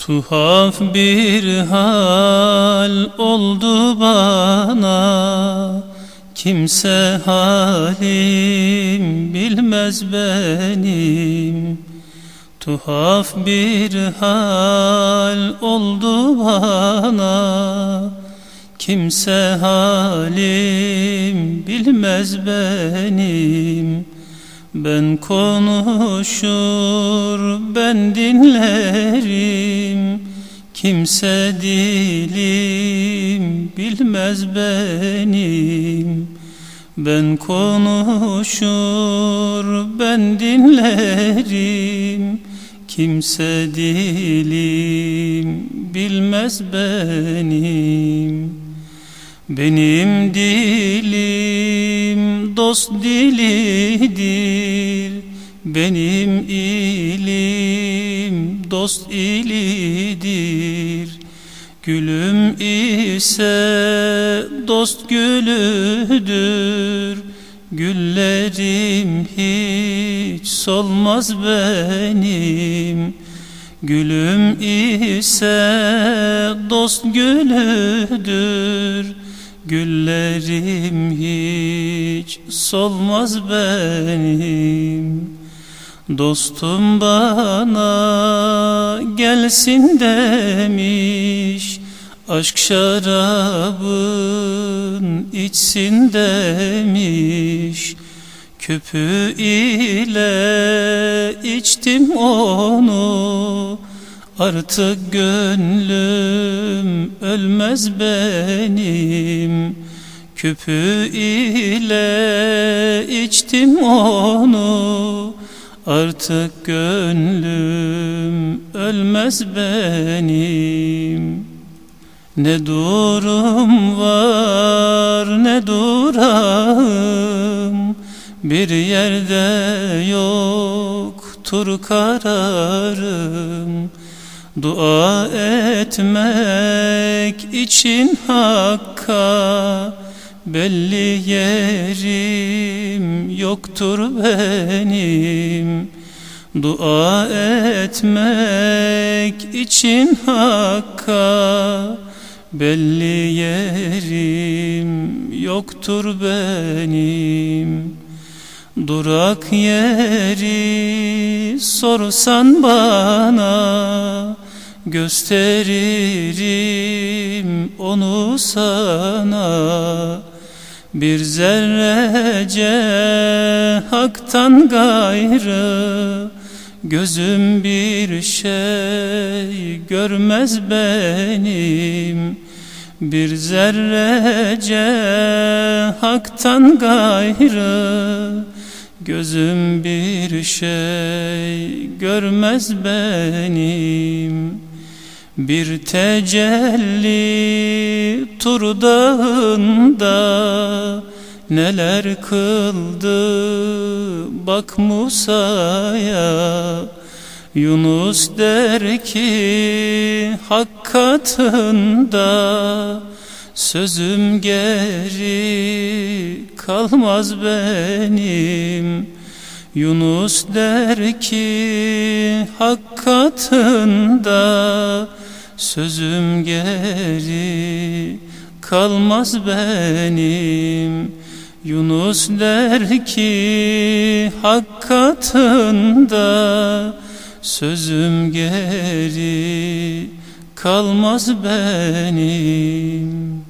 Tuhaf bir hal oldu bana. Kimse halim bilmez benim. Tuhaf bir hal oldu bana. Kimse halim bilmez benim ben konuşur ben dinlerim. Kimse dilim bilmez benim. Ben konuşur ben dinlerim. Kimse dilim bilmez benim. Benim dilim dost dilidir Benim ilim dost ilidir. Gülüm ise dost gülüdür Güllerim hiç solmaz benim. Gülüm ise dost gülüdür Güllerim hiç solmaz benim. Dostum bana gelsin demiş Aşk şarabın içsin demiş. Köpü ile içtim onu Artık gönlüm ölmez benim. Küpü ile içtim onu. Artık gönlüm ölmez benim. Ne durum var ne durağım. Bir yerde yoktur kararım Dua etmek için Hakk'a Belli yerim yoktur benim. Dua etmek için Hakk'a Belli yerim yoktur benim. Durak yeri sorsan bana Gösteririm onu sana. Bir zerrece haktan gayrı Gözüm bir şey görmez benim. Bir zerrece haktan gayrı Gözüm bir şey görmez benim Bir tecelli tur dağında Neler kıldı? Bak Musa'ya Yunus der ki hak katında Sözüm geri kalmaz benim. Yunus der ki hak katında Sözüm geri kalmaz benim. Yunus der ki hak katında. Sözüm geri kalmaz benim